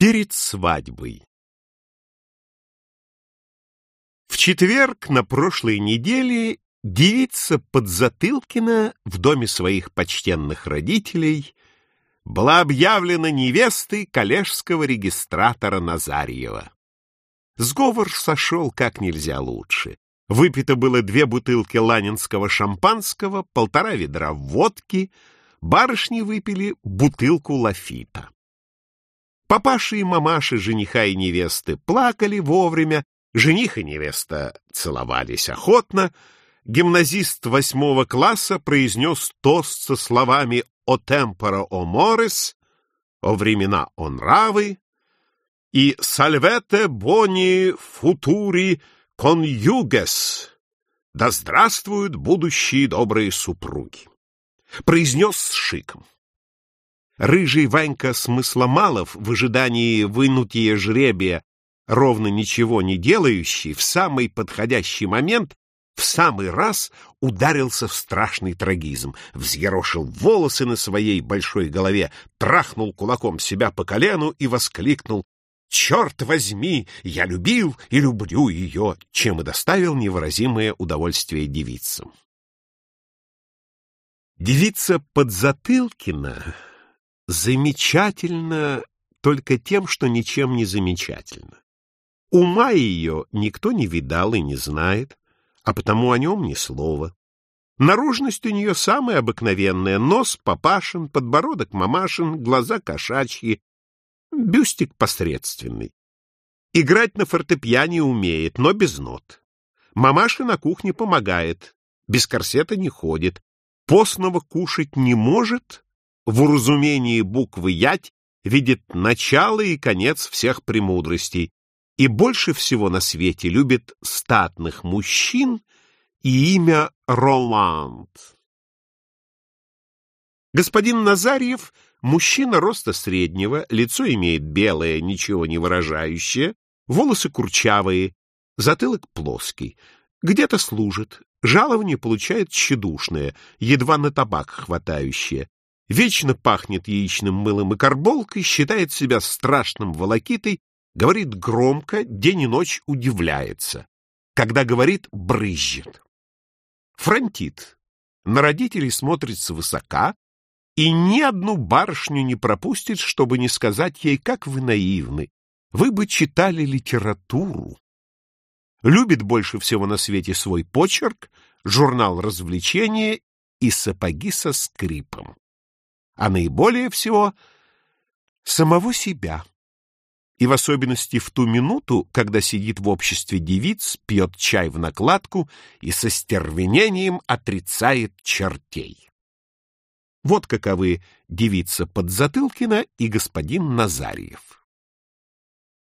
Перед свадьбой В четверг на прошлой неделе девица Подзатылкина в доме своих почтенных родителей была объявлена невестой коллежского регистратора Назарьева. Сговор сошел как нельзя лучше. Выпито было две бутылки ланинского шампанского, полтора ведра водки, барышни выпили бутылку лафита. Папаша и мамаша жениха и невесты плакали вовремя, жених и невеста целовались охотно, гимназист восьмого класса произнес тост со словами «О темпора о морес», «О времена о нравы» и «Сальвете бони футури конюгес» «Да здравствуют будущие добрые супруги» произнес с шиком. Рыжий Ванька Смысломалов в ожидании вынутия жребия, ровно ничего не делающий, в самый подходящий момент, в самый раз ударился в страшный трагизм, взъерошил волосы на своей большой голове, трахнул кулаком себя по колену и воскликнул «Черт возьми, я любил и люблю ее», чем и доставил невыразимое удовольствие девицам. Девица Подзатылкина замечательно только тем, что ничем не замечательно. Ума ее никто не видал и не знает, а потому о нем ни слова. Наружность у нее самая обыкновенная, нос папашин, подбородок мамашин, глаза кошачьи, бюстик посредственный. Играть на фортепиане умеет, но без нот. Мамаша на кухне помогает, без корсета не ходит, постного кушать не может, в уразумении буквы «ять» видит начало и конец всех премудростей и больше всего на свете любит статных мужчин и имя Роланд. Господин Назарьев — мужчина роста среднего, лицо имеет белое, ничего не выражающее, волосы курчавые, затылок плоский, где-то служит, жалование получает тщедушное, едва на табак хватающее, вечно пахнет яичным мылом и карболкой, считает себя страшным волокитой, говорит громко, день и ночь удивляется. Когда говорит, брызжет. Фронтит. На родителей смотрит свысока и ни одну барышню не пропустит, чтобы не сказать ей, как вы наивны. Вы бы читали литературу. Любит больше всего на свете свой почерк, журнал развлечения и сапоги со скрипом а наиболее всего самого себя. И в особенности в ту минуту, когда сидит в обществе девиц, пьет чай в накладку и со стервенением отрицает чертей. Вот каковы девица Подзатылкина и господин Назарьев.